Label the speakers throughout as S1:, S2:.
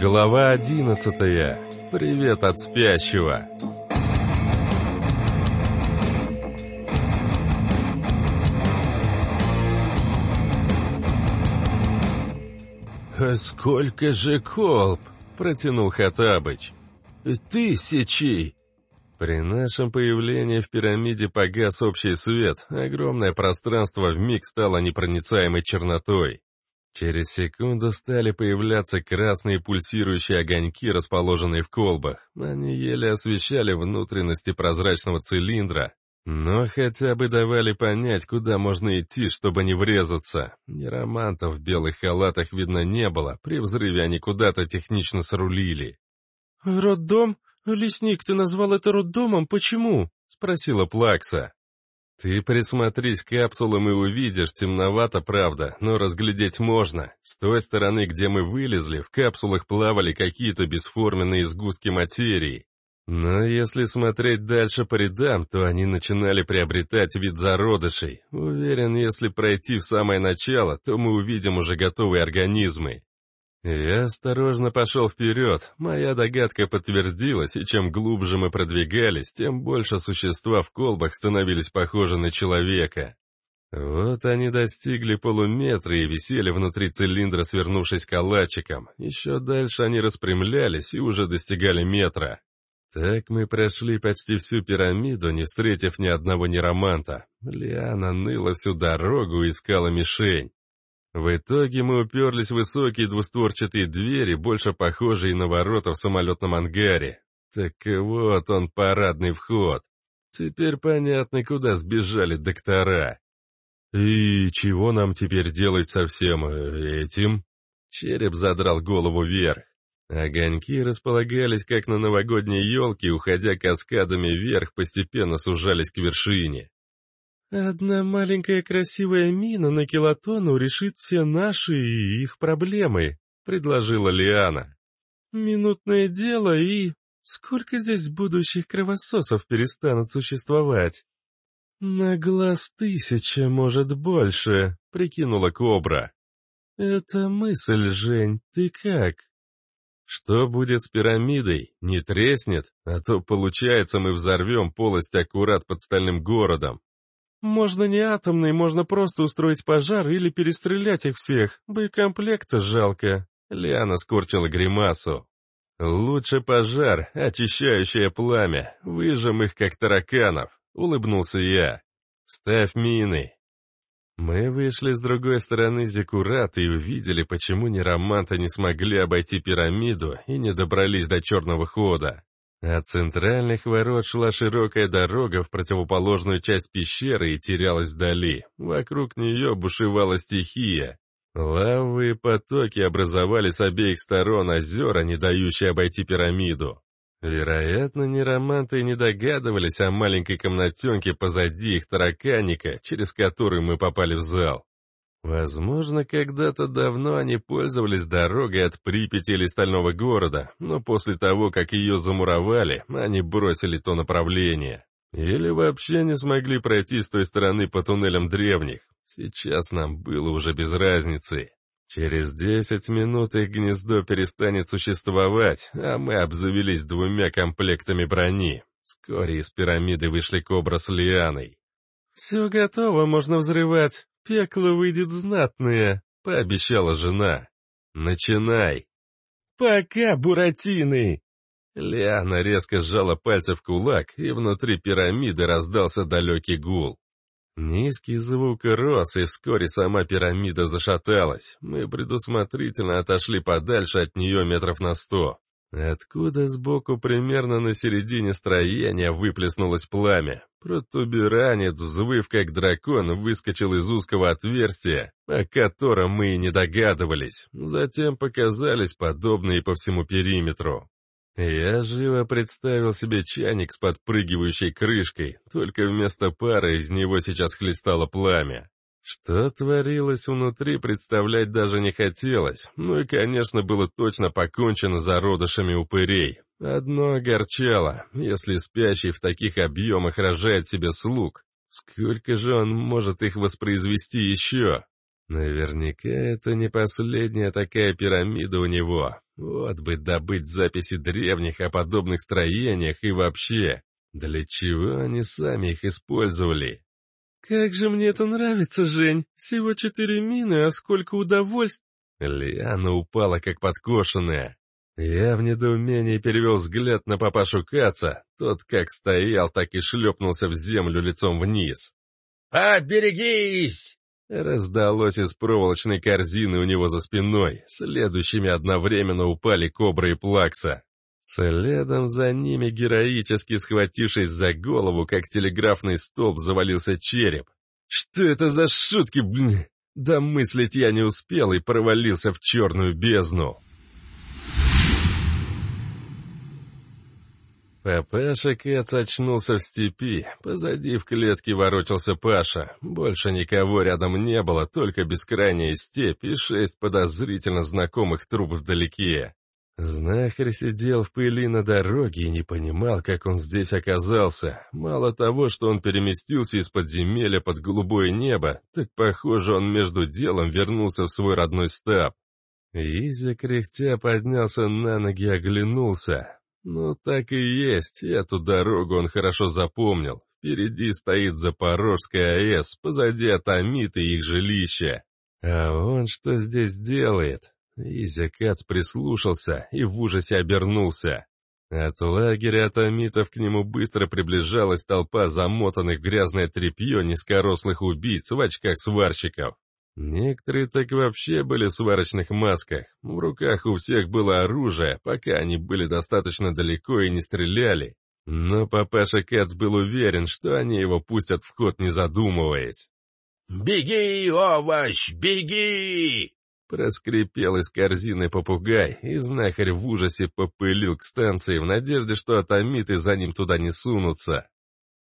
S1: Глава одиннадцатая. Привет от спящего. «А сколько же колб!» — протянул Хатабыч. «Тысячи!» При нашем появлении в пирамиде погас общий свет, огромное пространство вмиг стало непроницаемой чернотой. Через секунду стали появляться красные пульсирующие огоньки, расположенные в колбах. Они еле освещали внутренности прозрачного цилиндра, но хотя бы давали понять, куда можно идти, чтобы не врезаться. Неромантов в белых халатах видно не было, при взрыве они куда-то технично срулили.
S2: «Роддом? Лесник, ты назвал это роддомом, почему?» — спросила Плакса.
S1: «Ты присмотрись к капсулам и увидишь, темновато, правда, но разглядеть можно. С той стороны, где мы вылезли, в капсулах плавали какие-то бесформенные сгустки материи. Но если смотреть дальше по рядам, то они начинали приобретать вид зародышей. Уверен, если пройти в самое начало, то мы увидим уже готовые организмы. Я осторожно пошел вперед. Моя догадка подтвердилась, и чем глубже мы продвигались, тем больше существа в колбах становились похожи на человека. Вот они достигли полуметра и висели внутри цилиндра, свернувшись калачиком. Еще дальше они распрямлялись и уже достигали метра. Так мы прошли почти всю пирамиду, не встретив ни одного нероманта. Лиана ныла всю дорогу и искала мишень. В итоге мы уперлись в высокие двустворчатые двери, больше похожие на ворота в самолетном ангаре. Так вот он, парадный вход. Теперь понятно, куда сбежали доктора. «И чего нам теперь делать со всем э, этим?» Череп задрал голову вверх. Огоньки располагались, как на новогодней елке, уходя каскадами вверх, постепенно сужались к вершине.
S2: «Одна маленькая красивая мина на килотону решит все наши и их проблемы», — предложила Лиана. «Минутное дело и... Сколько здесь будущих кровососов перестанут существовать?» «На глаз тысяча, может, больше», — прикинула Кобра. «Это мысль, Жень, ты как?»
S1: «Что будет с пирамидой? Не треснет? А то, получается, мы взорвем полость аккурат под стальным городом.
S2: Можно не атомный, можно просто устроить пожар или перестрелять их всех. Боекомплекта жалко.
S1: Лиана скорчила гримасу. «Лучше пожар, очищающее пламя. Выжжем их, как тараканов», — улыбнулся я. «Ставь мины». Мы вышли с другой стороны Зекурата и увидели, почему нероманты не смогли обойти пирамиду и не добрались до черного хода. От центральных ворот шла широкая дорога в противоположную часть пещеры и терялась вдали. Вокруг нее бушевала стихия. Лавовые потоки образовали с обеих сторон озера, не дающие обойти пирамиду. Вероятно, нероманты не догадывались о маленькой комнатенке позади их тараканика, через которую мы попали в зал. Возможно, когда-то давно они пользовались дорогой от Припяти или Стального города, но после того, как ее замуровали, они бросили то направление. Или вообще не смогли пройти с той стороны по туннелям древних. Сейчас нам было уже без разницы. Через десять минут их гнездо перестанет существовать, а мы обзавелись двумя комплектами брони. Вскоре из пирамиды вышли Кобра с Лианой.
S2: «Все готово, можно взрывать», «Пекло выйдет знатное», — пообещала жена.
S1: «Начинай».
S2: «Пока, буратины!»
S1: Лиана резко сжала пальцы в кулак, и внутри пирамиды раздался далекий гул. Низкий звук рос, и вскоре сама пирамида зашаталась. Мы предусмотрительно отошли подальше от нее метров на сто. Откуда сбоку примерно на середине строения выплеснулось пламя? Протуберанец, взвыв как дракон, выскочил из узкого отверстия, о котором мы и не догадывались. Затем показались подобные по всему периметру. Я живо представил себе чайник с подпрыгивающей крышкой, только вместо пары из него сейчас хлестало пламя. Что творилось внутри, представлять даже не хотелось. Ну и, конечно, было точно покончено зародышами упырей. Одно огорчало, если спящий в таких объемах рожает себе слуг, сколько же он может их воспроизвести еще? Наверняка это не последняя такая пирамида у него. Вот бы добыть записи древних о подобных строениях и вообще, для чего они сами их использовали.
S2: «Как же мне это нравится, Жень! Всего четыре мины, а сколько удовольствия!»
S1: Лиана упала как подкошенная. Я в недоумении перевел взгляд на папашу Каца. Тот как стоял, так и шлепнулся в землю лицом вниз.
S3: «Поберегись!»
S1: Раздалось из проволочной корзины у него за спиной. Следующими одновременно упали кобра и плакса. Следом за ними, героически схватившись за голову, как телеграфный столб, завалился череп. Что это за шутки, блин? Да мыслить я не успел и провалился в черную бездну. Папаша Кэц очнулся в степи. Позади в клетке ворочался Паша. Больше никого рядом не было, только бескрайняя степь и шесть подозрительно знакомых труб вдалеке. Знахарь сидел в пыли на дороге и не понимал, как он здесь оказался. Мало того, что он переместился из подземелья под голубое небо, так, похоже, он между делом вернулся в свой родной стаб. Изя кряхтя поднялся на ноги и оглянулся. Ну, так и есть, эту дорогу он хорошо запомнил. Впереди стоит Запорожская АЭС, позади Атомит и их жилище. А он что здесь делает? Изя Кац прислушался и в ужасе обернулся. От лагеря атомитов к нему быстро приближалась толпа замотанных в грязное тряпье низкорослых убийц в очках сварщиков. Некоторые так вообще были в сварочных масках. В руках у всех было оружие, пока они были достаточно далеко и не стреляли. Но папаша Кац был уверен, что они его пустят в ход, не задумываясь.
S3: «Беги, овощ, беги!»
S1: Проскрипел из корзины попугай, и знахарь в ужасе попылил к станции в надежде, что атомиты за ним туда не сунутся.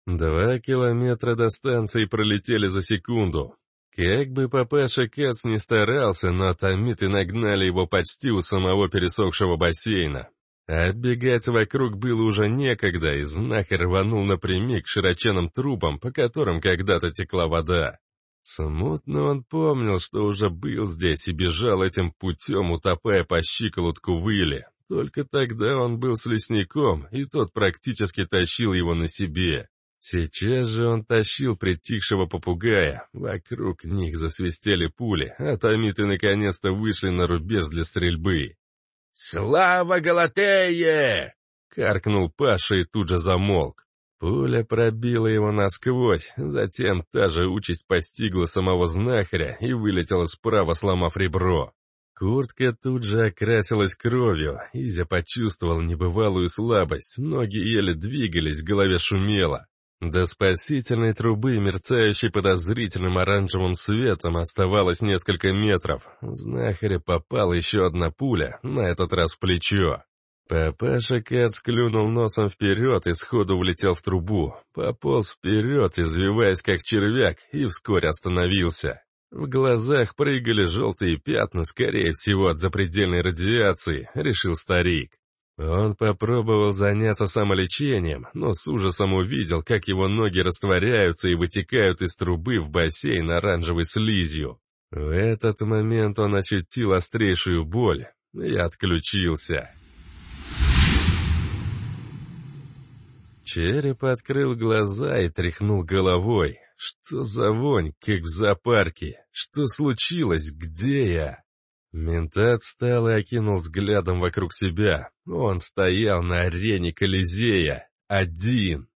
S1: Два километра до станции пролетели за секунду. Как бы папаша Кац не старался, но атомиты нагнали его почти у самого пересохшего бассейна. Отбегать вокруг было уже некогда, и знахарь рванул напрямик к широченным трубам, по которым когда-то текла вода. Смутно он помнил, что уже был здесь и бежал этим путем, утопая по щиколотку в иле. Только тогда он был с лесником, и тот практически тащил его на себе. Сейчас же он тащил притихшего попугая. Вокруг них засвистели пули, а томиты наконец-то вышли на рубеж для стрельбы.
S3: «Слава Галатее!»
S1: — каркнул Паша и тут же замолк. Пуля пробила его насквозь, затем та же участь постигла самого знахаря и вылетела справа, сломав ребро. Куртка тут же окрасилась кровью, Изя почувствовал небывалую слабость, ноги еле двигались, в голове шумело. До спасительной трубы, мерцающей подозрительным оранжевым светом, оставалось несколько метров. Знахаря попала еще одна пуля, на этот раз в плечо. Папаша Кац клюнул носом вперед и сходу влетел в трубу. Пополз вперед, извиваясь как червяк, и вскоре остановился. В глазах прыгали желтые пятна, скорее всего, от запредельной радиации, решил старик. Он попробовал заняться самолечением, но с ужасом увидел, как его ноги растворяются и вытекают из трубы в бассейн оранжевой слизью. В этот момент он ощутил острейшую боль и отключился. Череп открыл глаза и тряхнул головой. Что за вонь, как в зоопарке? Что случилось? Где я? Ментат встал и окинул взглядом вокруг себя. Он стоял на арене Колизея. Один.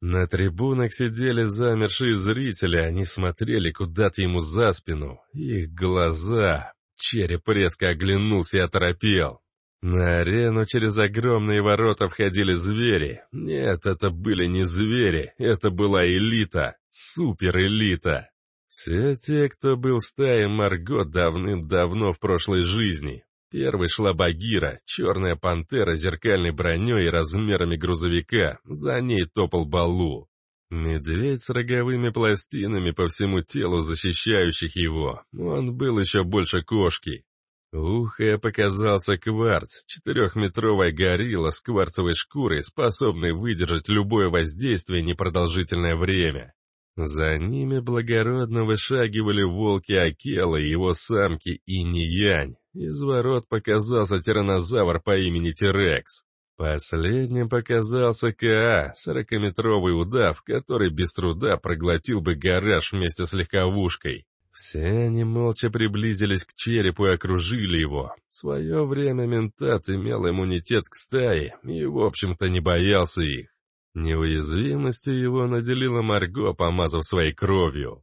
S1: На трибунах сидели замершие зрители, они смотрели куда-то ему за спину. Их глаза... Череп резко оглянулся и оторопел. На арену через огромные ворота входили звери. Нет, это были не звери, это была элита, суперэлита. Все те, кто был в стае Марго давным-давно в прошлой жизни. Первой шла Багира, черная пантера зеркальной броней и размерами грузовика, за ней топал Балу. Медведь с роговыми пластинами по всему телу, защищающих его. Он был еще больше кошки. Ухо показался кварц, четырехметровая горилла с кварцевой шкурой, способной выдержать любое воздействие непродолжительное время. За ними благородно вышагивали волки Акела и его самки Инь-Янь. Из ворот показался тиранозавр по имени Терекс. Последним показался КА, сорокаметровый удав, который без труда проглотил бы гараж вместе с легковушкой. Все они молча приблизились к черепу и окружили его. В свое время ментат имел иммунитет к стае и, в общем-то, не боялся их. Неуязвимостью его наделила Марго, помазав своей кровью.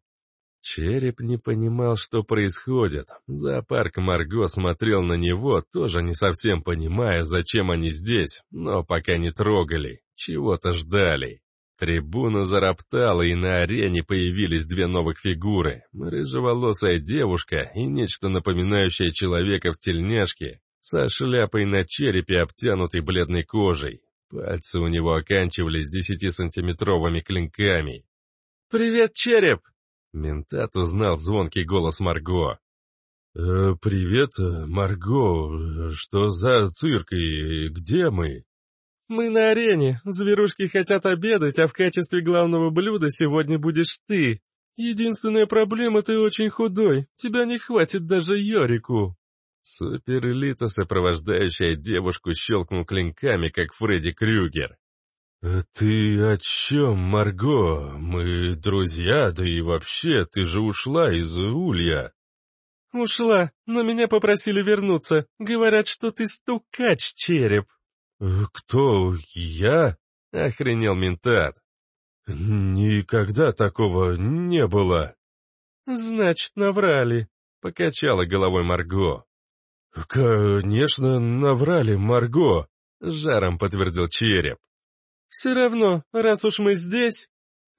S1: Череп не понимал, что происходит. Зоопарк Марго смотрел на него, тоже не совсем понимая, зачем они здесь, но пока не трогали, чего-то ждали. Трибуна зароптала, и на арене появились две новых фигуры. Рыжеволосая девушка и нечто напоминающее человека в тельняшке, со шляпой на черепе, обтянутой бледной кожей. Пальцы у него оканчивались десятисантиметровыми клинками.
S2: «Привет, череп!»
S1: Ментат узнал звонкий голос Марго.
S2: «Э, «Привет, Марго. Что за цирк и где мы?» «Мы на арене. Зверушки хотят обедать, а в качестве главного блюда сегодня будешь ты. Единственная проблема — ты очень худой. Тебя не хватит даже Йорику».
S1: Суперэлита, сопровождающая девушку, щелкнул клинками, как Фредди Крюгер.
S2: «Э, «Ты о чем, Марго? Мы друзья, да и вообще, ты же ушла из Улья». «Ушла, но меня попросили вернуться. Говорят, что ты стукач, череп». «Э, «Кто? Я?» — охренел ментат. «Никогда такого не было». «Значит, наврали», — покачала головой Марго. «Конечно, наврали, Марго», — жаром подтвердил череп. «Все равно, раз уж мы здесь,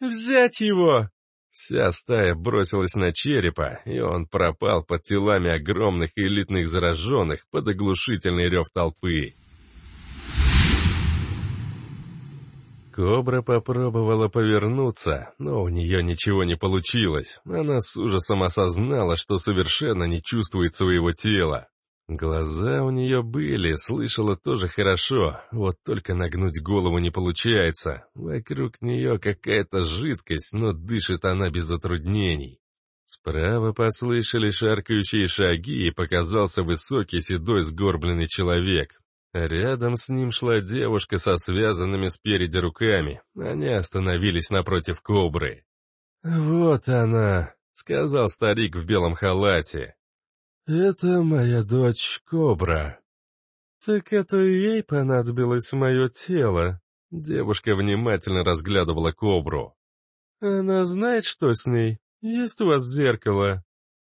S2: взять его!»
S1: Вся стая бросилась на черепа, и он пропал под телами огромных элитных зараженных под оглушительный рев толпы. Кобра попробовала повернуться, но у нее ничего не получилось. Она с ужасом осознала, что совершенно не чувствует своего тела. Глаза у нее были, слышала тоже хорошо, вот только нагнуть голову не получается. Вокруг нее какая-то жидкость, но дышит она без затруднений. Справа послышали шаркающие шаги, и показался высокий седой сгорбленный человек. Рядом с ним шла девушка со связанными спереди руками. Они остановились напротив кобры. «Вот она», — сказал старик в белом халате.
S2: «Это моя дочь Кобра». «Так это ей понадобилось мое тело».
S1: Девушка внимательно разглядывала Кобру.
S2: «Она знает, что с ней? Есть у вас зеркало?»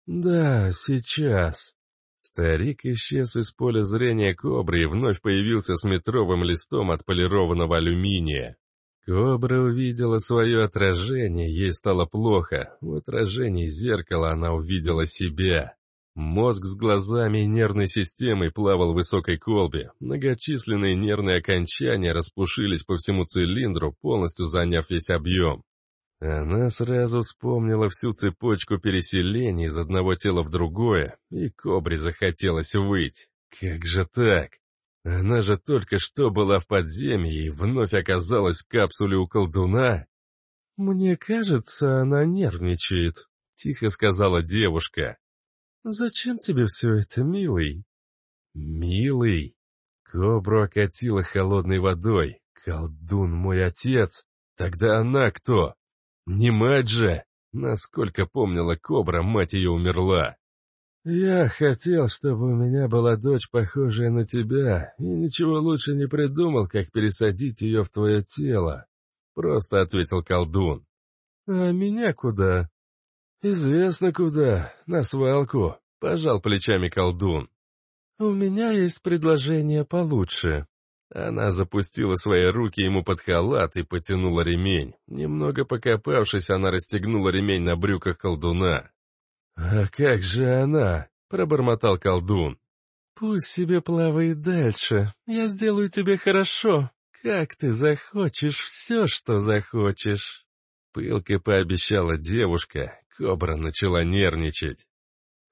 S1: «Да, сейчас». Старик исчез из поля зрения Кобры и вновь появился с метровым листом отполированного алюминия. Кобра увидела свое отражение, ей стало плохо. В отражении зеркала она увидела себя. Мозг с глазами и нервной системой плавал в высокой колбе. Многочисленные нервные окончания распушились по всему цилиндру, полностью заняв весь объем. Она сразу вспомнила всю цепочку переселений из одного тела в другое, и Кобре захотелось выть. Как же так? Она же только что была в подземье и вновь оказалась в капсуле у колдуна.
S2: «Мне кажется, она нервничает», — тихо сказала девушка. «Зачем тебе все это, милый?»
S1: «Милый?» Кобру окатила холодной водой. «Колдун мой отец! Тогда она кто? Не мать же!» Насколько помнила Кобра, мать ее умерла.
S2: «Я хотел, чтобы у меня была дочь, похожая на тебя, и ничего лучше не придумал, как пересадить ее в твое тело», — просто ответил колдун. «А меня куда?» «Известно куда, на свалку», — пожал плечами колдун. «У меня есть предложение получше».
S1: Она запустила свои руки ему под халат и потянула ремень. Немного покопавшись, она расстегнула ремень на брюках колдуна.
S2: «А как же она?» — пробормотал колдун. «Пусть себе плавает дальше. Я сделаю тебе хорошо. Как ты захочешь, все, что захочешь».
S1: Пылко пообещала девушка, Кобра начала нервничать.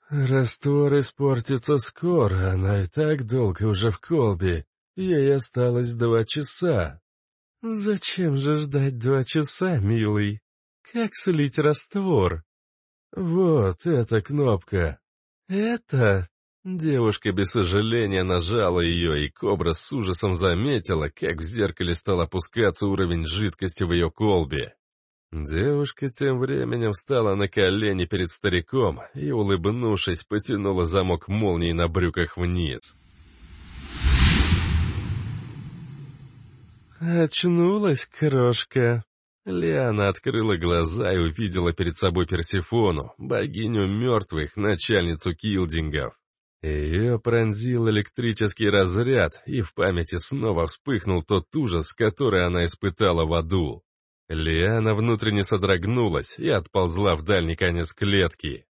S2: «Раствор испортится скоро, она и так долго уже в колбе. Ей осталось два часа». «Зачем же ждать два часа, милый?» Как слить раствор? Вот эта кнопка. Это... Девушка без сожаления нажала ее, и кобра с ужасом заметила, как в зеркале стал опускаться уровень жидкости в ее колбе. Девушка тем временем встала на колени перед стариком и, улыбнувшись, потянула замок молнии на брюках вниз. «Очнулась, крошка!» Лиана открыла глаза и увидела перед собой Персифону, богиню мертвых, начальницу килдингов. Ее пронзил электрический разряд, и в памяти снова вспыхнул тот ужас, который она испытала в аду. Лиана внутренне содрогнулась и отползла в дальний конец клетки.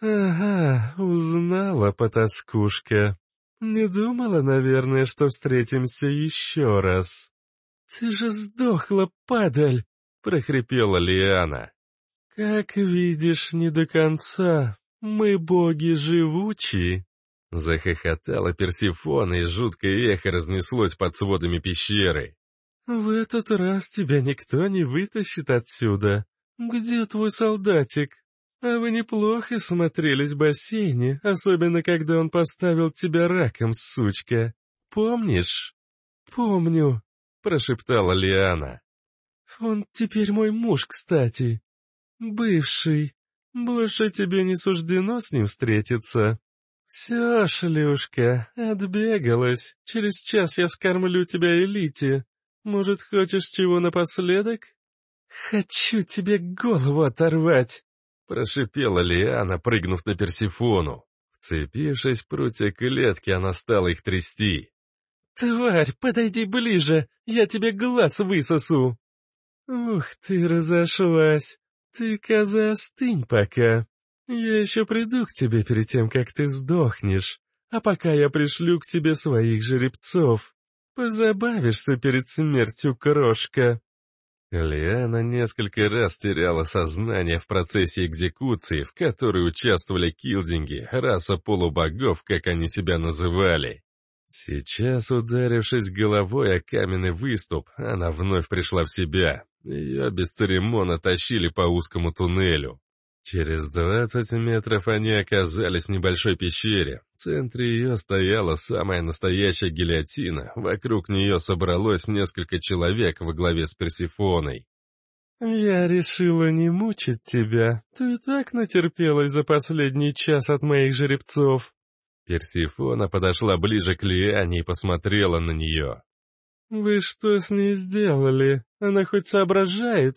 S2: «Ага, узнала, потаскушка. Не думала, наверное, что встретимся еще раз». «Ты же сдохла, падаль!» — прохрипела Лиана. «Как видишь, не до конца. Мы боги живучие!» Захохотала Персифона, и жуткое эхо разнеслось под сводами пещеры. «В этот раз тебя никто не вытащит отсюда. Где твой солдатик? А вы неплохо смотрелись в бассейне, особенно когда он поставил тебя раком, сучка. Помнишь?» «Помню», — прошептала Лиана. «Он теперь мой муж, кстати. Бывший. Больше тебе не суждено с ним встретиться. Все, шлюшка, отбегалась. Через час я скормлю тебя элите. Может, хочешь чего напоследок?» «Хочу тебе голову оторвать!» — прошипела Лиана, прыгнув на Персифону. Вцепившись в прутья клетки, она стала их трясти. «Тварь, подойди ближе, я тебе глаз высосу!» «Ух ты, разошлась! Ты, коза, остынь пока. Я еще приду к тебе перед тем, как ты сдохнешь, а пока я пришлю к тебе своих жеребцов. Позабавишься перед смертью, крошка!» Лиана несколько раз теряла сознание в процессе экзекуции, в которой участвовали килдинги, раса полубогов, как они себя называли. Сейчас, ударившись головой о каменный выступ, она вновь пришла в себя. Ее без церемона тащили по узкому туннелю. Через двадцать метров они оказались в небольшой пещере. Центре ее стояла самая настоящая гильотина. Вокруг нее собралось несколько человек во главе с Персифоной. «Я решила не мучить тебя. Ты так натерпелась за последний час от моих жеребцов», Персифона подошла ближе к Лиане и посмотрела на нее. «Вы что с ней сделали? Она хоть соображает?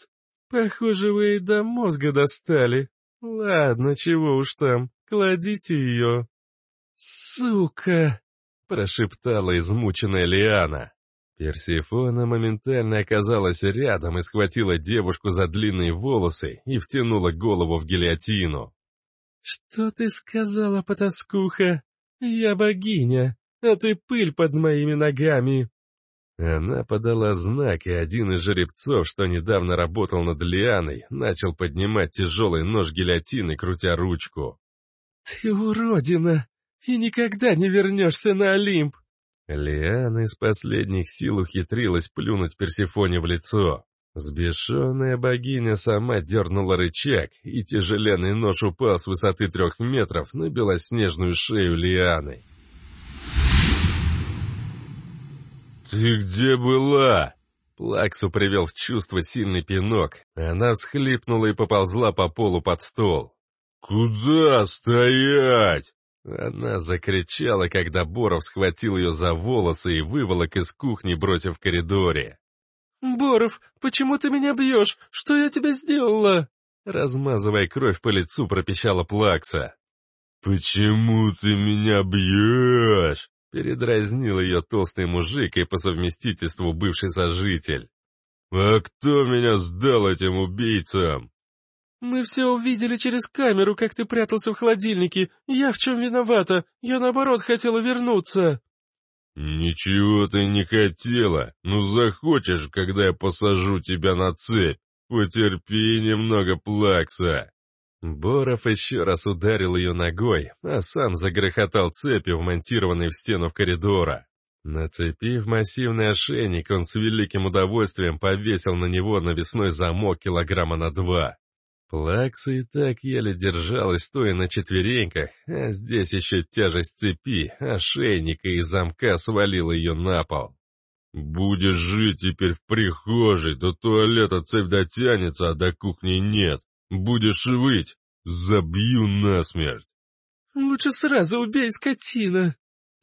S2: Похоже, вы ей до мозга достали. Ладно, чего уж там, кладите ее». «Сука!» — прошептала измученная Лиана. Персифона моментально оказалась рядом и схватила девушку за длинные волосы и втянула голову в гильотину. «Что ты сказала, потаскуха?» «Я богиня, а ты пыль под моими ногами!» Она подала знак, и один из жеребцов, что недавно работал над Лианой, начал поднимать тяжелый нож гильотины, крутя ручку. «Ты уродина! И никогда не вернешься на Олимп!» Лиана из последних сил ухитрилась плюнуть Персифоне в лицо. Сбешенная богиня сама дернула рычаг, и тяжеленный нож упал с высоты трех метров на белоснежную шею Лианы. «Ты где была?» Плаксу привел в чувство сильный пинок. Она всхлипнула и поползла по полу под стол. «Куда стоять?» Она закричала, когда Боров схватил ее за волосы и выволок из кухни, бросив в коридоре. «Боров, почему ты меня бьешь? Что я тебе сделала?» Размазывая кровь по лицу, пропищала Плакса. «Почему ты меня бьешь?» Передразнил ее толстый мужик и по совместительству бывший сожитель. «А кто меня сдал этим убийцам?» «Мы все увидели через камеру, как ты прятался в холодильнике. Я в чем виновата? Я наоборот хотела вернуться». «Ничего ты не хотела. Ну захочешь, когда я посажу тебя на цепь. Потерпи немного, Плакса». Боров еще раз ударил ее ногой, а сам загрохотал цепью, вмонтированной в стену коридора.
S1: Нацепив массивный ошейник, он с великим удовольствием повесил на него навесной замок килограмма на два. Плакса и так еле держалась, стоя на четвереньках, а здесь еще тяжесть цепи, ошейника и замка свалила ее на пол. «Будешь жить теперь в прихожей, до туалета цепь дотянется, а до кухни нет. Будешь выть, забью насмерть».
S2: «Лучше сразу убей, скотина!»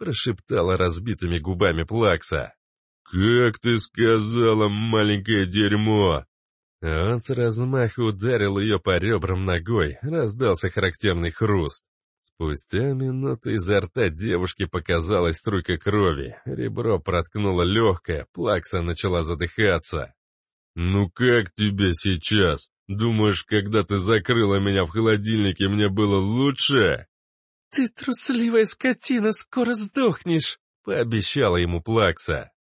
S2: прошептала разбитыми губами Плакса.
S1: «Как ты сказала, маленькое дерьмо!»
S2: Он с размаха ударил ее по ребрам ногой, раздался характерный хруст. Спустя минуту изо рта девушки показалась струйка крови, ребро проткнуло легкое, Плакса начала задыхаться.
S1: «Ну как тебе сейчас? Думаешь, когда ты закрыла меня в холодильнике, мне было лучше?»
S2: «Ты трусливая скотина, скоро сдохнешь!» — пообещала ему Плакса.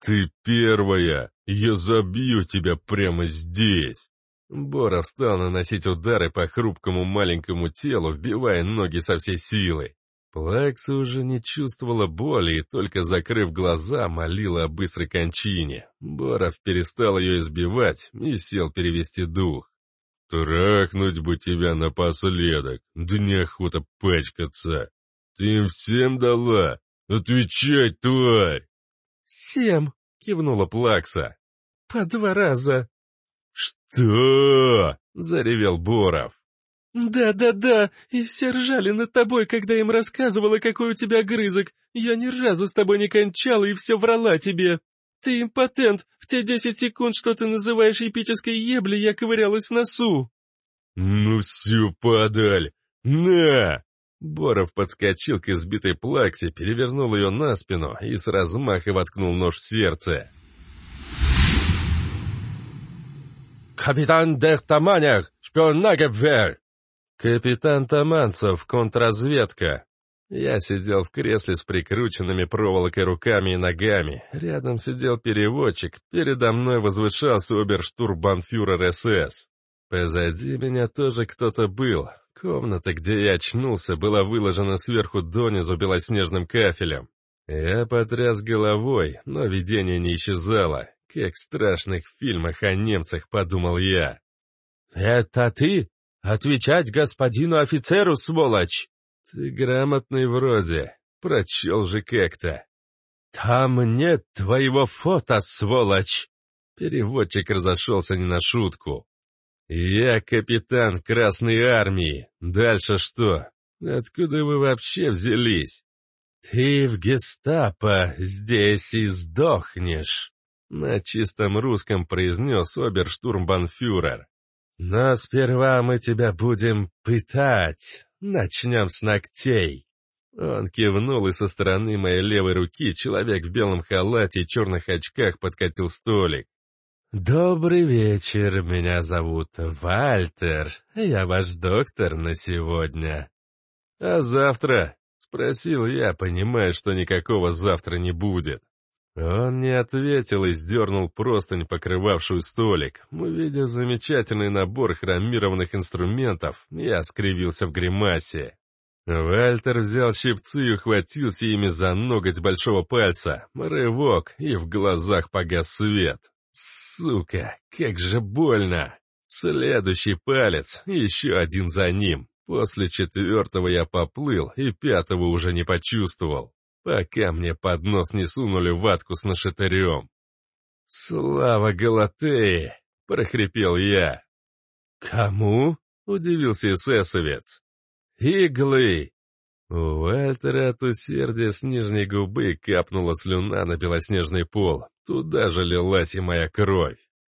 S1: «Ты первая! Я забью тебя прямо здесь!»
S2: Боров стал наносить удары по хрупкому маленькому телу, вбивая ноги со всей силы. Плакса уже не чувствовала боли и, только закрыв глаза, молила о быстрой кончине. Боров перестал ее избивать и сел перевести дух.
S1: «Трахнуть бы тебя напоследок, да неохота пачкаться. Ты им всем дала? Отвечай, тварь!»
S2: «Всем!» — кивнула Плакса. «По два раза!»
S1: «Что?»
S2: — заревел Боров. «Да-да-да, и все ржали над тобой, когда им рассказывала, какой у тебя грызок. Я ни разу с тобой не кончала и все врала тебе!» «Ты импотент! В те десять секунд, что ты называешь эпической еблей, я ковырялась в носу!»
S1: «Ну все, падаль! На!»
S2: Боров подскочил к избитой плаксе, перевернул ее на спину и с размаха воткнул нож в сердце.
S3: «Капитан Дехтаманяк! Шпионагебвер!»
S2: «Капитан Таманцев, контрразведка!» Я сидел в кресле с прикрученными проволокой руками и ногами. Рядом сидел переводчик, передо мной возвышался оберштурбанфюрер СС. Позади меня тоже кто-то был. Комната, где я очнулся, была выложена сверху донизу белоснежным кафелем. Я потряс головой, но видение не исчезало. Как в страшных фильмах о немцах, подумал я.
S3: «Это ты? Отвечать господину офицеру, сволочь!»
S2: «Ты грамотный вроде. Прочел же как-то».
S3: «Там нет твоего фото, сволочь!»
S2: Переводчик разошелся не на шутку. «Я капитан Красной Армии. Дальше что? Откуда вы вообще взялись?»
S3: «Ты в гестапо здесь и сдохнешь», —
S2: на чистом русском произнес оберштурмбанфюрер.
S3: «Но сперва мы тебя будем пытать». Начнем с ногтей.
S2: Он кивнул, и со стороны моей левой руки человек в белом халате и черных очках подкатил столик.
S3: «Добрый вечер, меня зовут Вальтер, я ваш доктор на сегодня».
S2: «А завтра?» — спросил я, понимая, что никакого завтра не будет. Он не ответил и сдернул простынь, покрывавшую столик. Увидев замечательный набор хромированных инструментов, я скривился в гримасе. Вальтер взял щипцы и ухватился ими за ноготь большого пальца. Рывок, и в глазах погас свет. Сука, как же больно! Следующий палец, еще один за ним. После четвертого я поплыл, и пятого уже не почувствовал пока мне под нос не сунули ватку с нашатырем. «Слава Галатеи!» — прохрипел я.
S3: «Кому?»
S2: — удивился эсэсовец.
S3: «Иглы!»
S2: У Вальтера от усердия с нижней губы капнула слюна на белоснежный пол. Туда же лилась и моя кровь.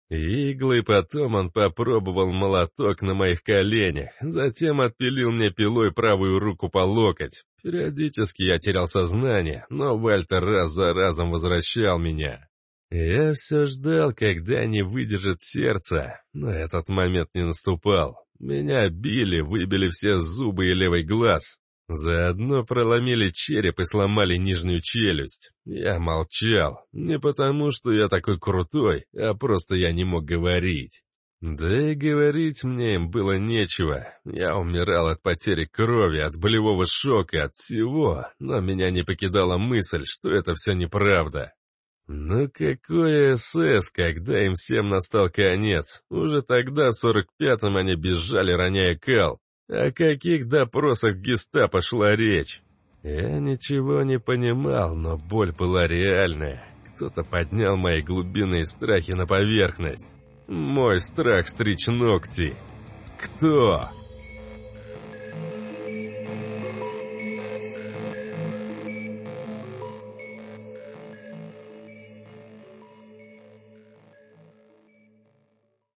S2: Иглы потом он попробовал молоток на моих коленях, затем отпилил мне пилой правую руку по локоть, Периодически я терял сознание, но Вальтер раз за разом возвращал меня. Я все ждал, когда не выдержит сердце, но этот момент не наступал. Меня били, выбили все зубы и левый глаз. Заодно проломили череп и сломали нижнюю челюсть. Я молчал, не потому что я такой крутой, а просто я не мог говорить.
S1: Да и говорить мне им было нечего. Я умирал от потери крови, от болевого шока, от всего, но меня не покидала мысль, что это все неправда. Ну какое СС, когда им всем настал конец? Уже тогда, в сорок пятом, они бежали, роняя кал. О каких допросах гестапо шла речь? Я ничего не понимал, но боль была реальная. Кто-то поднял мои глубинные страхи на поверхность. Мой страх стричь ногти. Кто?